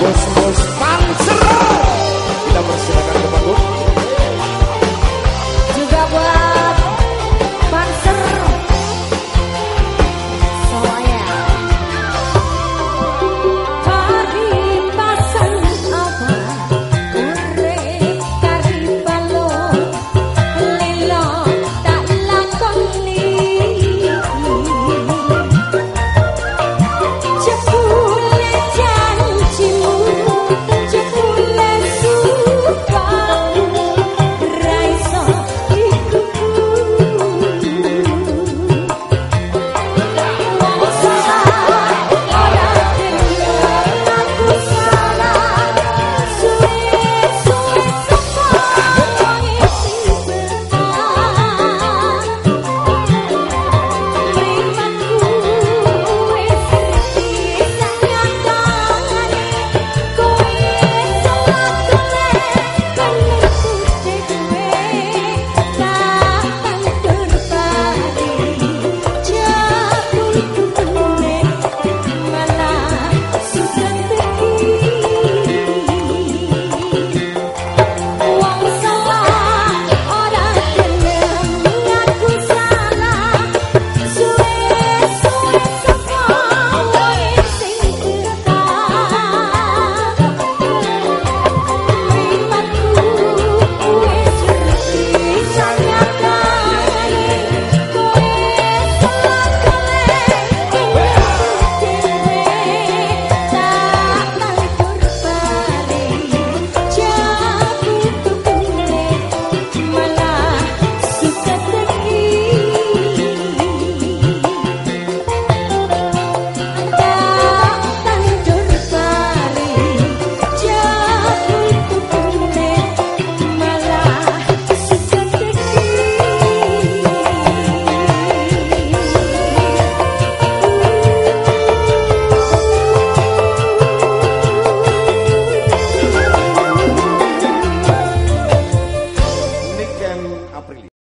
gostoso.